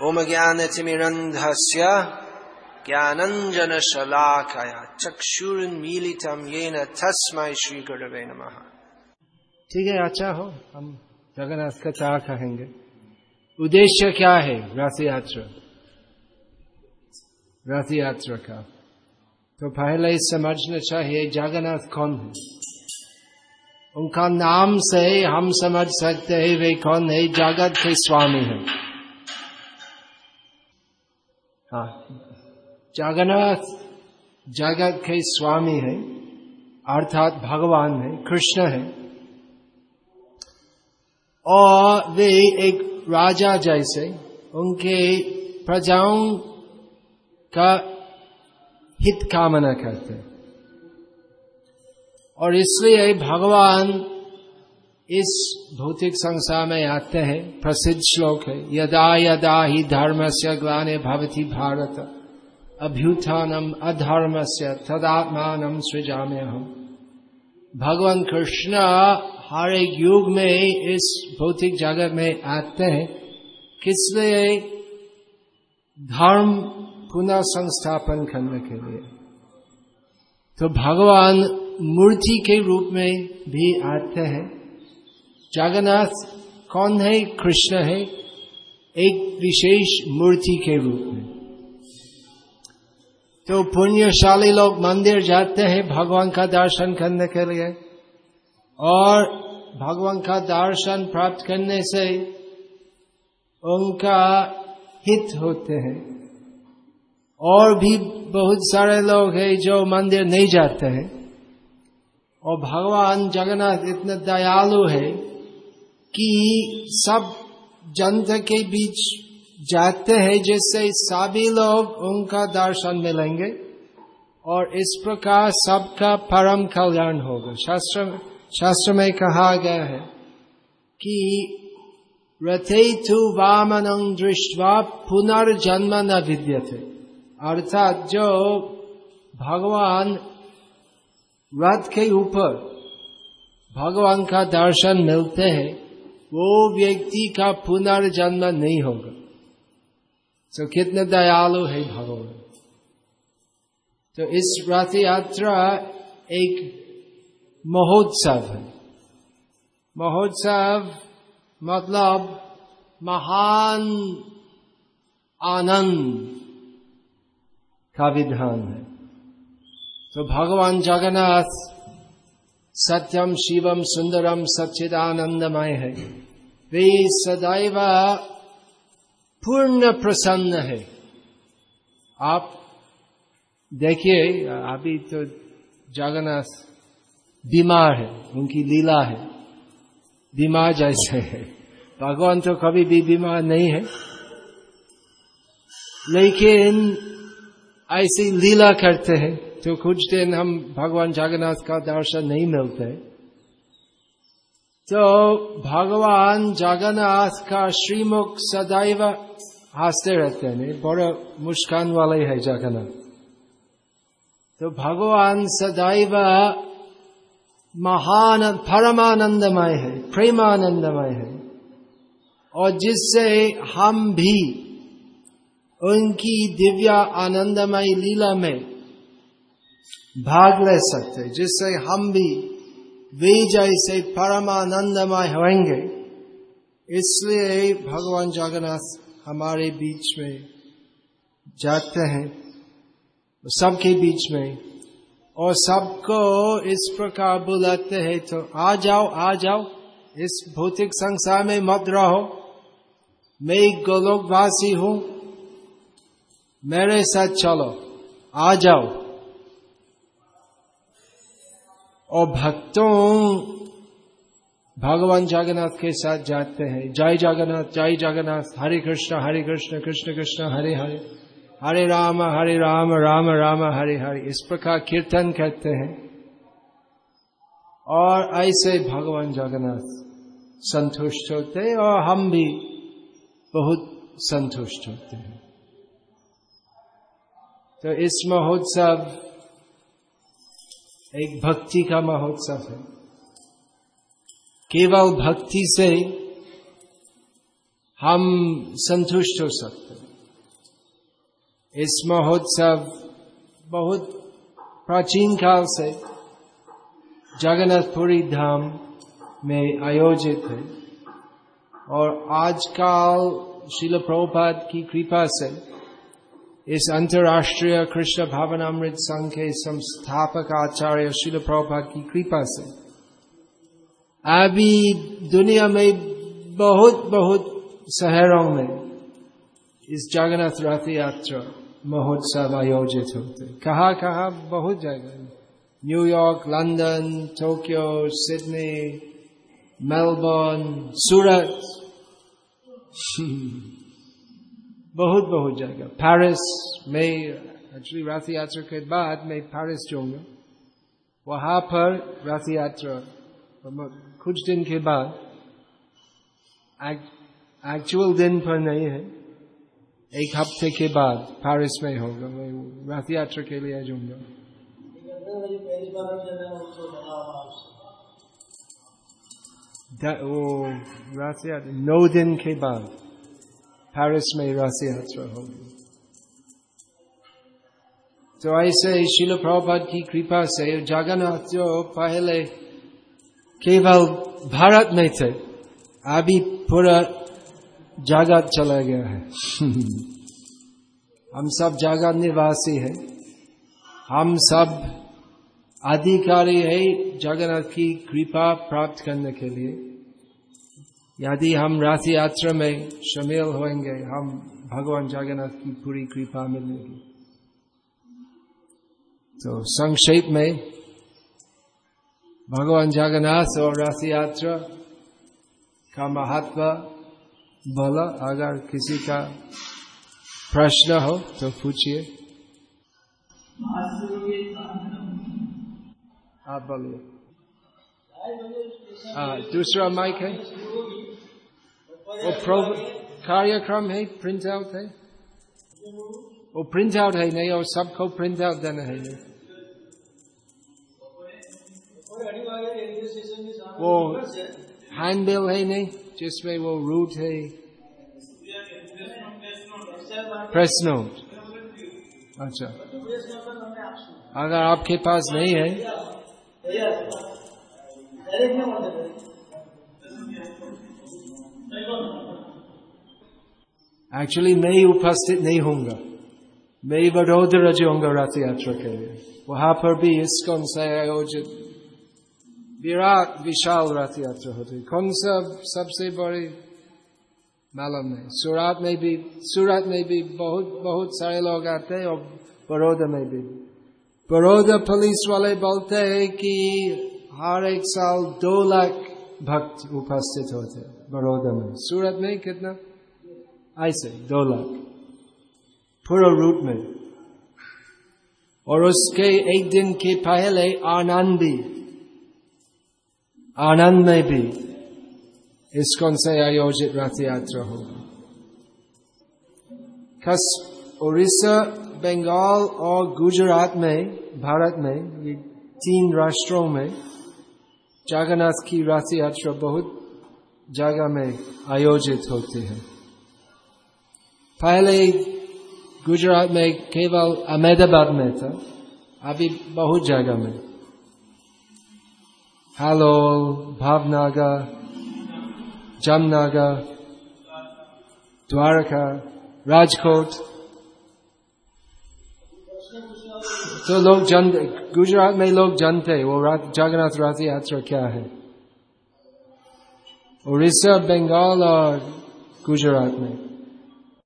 ओम ज्ञान तिमिरंधस्य ज्ञानंजन शलाकया चक्षुर्मीलितम येन तस्मै श्री गुरवे नमः। ठीक है अच्छा हो, हम जगन्नाथ का चाह कहेंगे उद्देश्य क्या है रथ यात्रा रथ यात्रा का। तो पहले समझना चाहिए, जगन्नाथ कौन है? उनका नाम से हम समझ सकते हैं वे कौन है, जगत के स्वामी है। हाँ। जगन्नाथ, जगत के स्वामी है, अर्थात भगवान है, कृष्ण है। और वे एक राजा जैसे, उनके प्रजाओं का हित कामना करते और इसलिए भगवान इस भौतिक संसार में आते हैं, प्रसिद्ध श्लोक है, यदा यदा ही धर्म से ग्लाने भवती भारत, अभ्युत्थानम अधर्म से तदात्मान सृजामे हम भगवान कृष्ण हर एक युग में इस भौतिक जगत में आते हैं किसलिए धर्म पुनः संस्थापन करने के लिए। तो भगवान मूर्ति के रूप में भी आते हैं। जगन्नाथ कौन है? कृष्ण है। एक विशेष मूर्ति के रूप में। तो पुण्यशाली लोग मंदिर जाते हैं भगवान का दर्शन करने के लिए। और भगवान का दर्शन प्राप्त करने से उनका हित होते हैं। और भी बहुत सारे लोग हैं जो मंदिर नहीं जाते हैं। और भगवान जगन्नाथ इतने दयालु है। कि सब जनता के बीच जाते हैं, जिससे सभी लोग उनका दर्शन मिलेंगे। और इस प्रकार सबका परम कल्याण होगा। शास्त्र शास्त्र में कहा गया है कि रथे तु वामन दृष्टवा पुनर्जन्म न विद्यते। अर्थात जो भगवान रथ के ऊपर भगवान का दर्शन मिलते हैं वो व्यक्ति का पुनर्जन्म नहीं होगा। तो कितने दयालु है भगवान। तो इस रथ यात्रा एक महोत्सव है। महोत्सव मतलब महान आनंद का विधान है। तो भगवान जगन्नाथ सत्यम शिवम सुंदरम सच्चिदानंदमय है वे सदैव पूर्ण प्रसन्न है आप देखिए, अभी तो जगन्नाथ बीमार है, उनकी लीला है। बीमार जैसे है। भगवान तो कभी भी बीमार नहीं है। लेकिन ऐसी लीला करते हैं। तो कुछ दिन हम भगवान जगन्नाथ का दर्शन नहीं मिलते। तो भगवान जगन्नाथ का श्रीमुख सदैव हँसते रहते हैं। बड़ा मुस्कान वाले है जगन्नाथ। तो भगवान सदैव महान, परमानंदमय है, प्रेमानंदमय है। और जिससे हम भी उनकी दिव्या आनंदमय लीला में भाग ले सकते जिससे हम भी वे जैसे परमानंदमय होंगे। इसलिए भगवान जगन्नाथ हमारे बीच में जाते हैं, सबके बीच में। और सबको इस प्रकार बुलाते हैं तो आ जाओ आ जाओ, इस भौतिक संसार में मत रहो। मैं गोलोकवासी हूँ, मेरे साथ चलो, आ जाओ। और भक्तों, भगवान जगन्नाथ के साथ जाते हैं। जय जगन्नाथ जय जगन्नाथ। हरे कृष्ण हरे कृष्ण कृष्ण कृष्ण, हरे हरे। हरे राम हरे राम राम राम, हरे हरे। इस प्रकार कीर्तन करते हैं। और ऐसे भगवान जगन्नाथ संतुष्ट होते हैं और हम भी बहुत संतुष्ट होते हैं। तो इस महोत्सव एक भक्ति का महोत्सव है। केवल भक्ति से हम संतुष्ट हो सकते इस महोत्सव बहुत प्राचीन काल से जगन्नाथपुरी धाम में आयोजित है और आजकल शिल प्रभुपाद की कृपा से इस अंतर्राष्ट्रीय कृष्ण भावनामृत संघ के संस्थापक आचार्य शिल प्रभा की कृपा से। अभी दुनिया में बहुत बहुत शहरों में इस जगन्नाथ रथ यात्रा महोत्सव आयोजित होते। कहा कहा? बहुत जगह। New York London, Tokyo, Sydney, Melbourne, Surat. बहुत बहुत जगह पेरिस में एक्चुअली रथ यात्रा के बाद मैं पेरिस जाऊँगा। वहाँ पर रथ यात्रा कुछ दिन के बाद एक्चुअल दिन पर नहीं है। एक हफ़्ते के बाद पेरिस में होगा, मैं रथ यात्रा के लिए जाऊँगा। वो रथ यात्रा नौ दिन के बाद। पेरिस में रथ यात्रा होगी तो ऐसे शिल प्रभुपाद की कृपा से जगन्नाथ जो पहले केवल भारत में थे अभी पूरा जगत चला गया है हम सब जगत निवासी है हम सब अधिकारी है जगन्नाथ की कृपा प्राप्त करने के लिए यदि हम रथ यात्रा में शामिल होंगे हम भगवान जगन्नाथ की पूरी कृपा मिलेगी। तो संक्षेप में, भगवान जगन्नाथ और रथ यात्रा का महत्व, बोला, अगर किसी का प्रश्न हो तो पूछिए। आप बोलिए। दूसरा माइक है। वो कार्यक्रम है प्रिंट आउट है? वो प्रिंट आउट है, नहीं, और सबको प्रिंट आउट देना है, नहीं? वो हैंडबिल है, नहीं? जिसमें वो रूट है। प्रेस नोट अच्छा। अगर आपके पास नहीं है? एक्चुअली मैं ही उपस्थित नहीं होऊँगा। मैं ही वडोदरा जाऊँगा रथ यात्रा के लिए। वहाँ पर भी इसकोन से आयोजित? विराट, विशाल रथ यात्रा होती कौन सा सबसे बड़ी? मालूम नहीं। सूरत में भी, सूरत में भी बहुत बहुत सारे लोग आते हैं और बड़ौदा में भी। बड़ौदा पुलिस वाले बोलते हैं कि हर एक साल दो लाख भक्त उपस्थित होते बड़ौदा में। सूरत में कितना? ऐसे दो लाख पूरा रूट में और उसके एक दिन के पहले आनंद भी आनंद में भी इसकोन से आयोजित रथ यात्रा होगा उड़ीसा बंगाल और गुजरात में भारत में ये तीन राष्ट्रों में जगन्नाथ की रथ यात्रा बहुत जगह में आयोजित होती है पहले गुजरात में केवल अहमदाबाद में था, अभी बहुत जगह में। हालोल भावनगर, जामनगर, द्वारका, राजकोट। तो लोग जन गुजरात में लोग जानते वो जगन्नाथ रथ यात्रा क्या है? उड़ीसा, बंगाल और गुजरात में।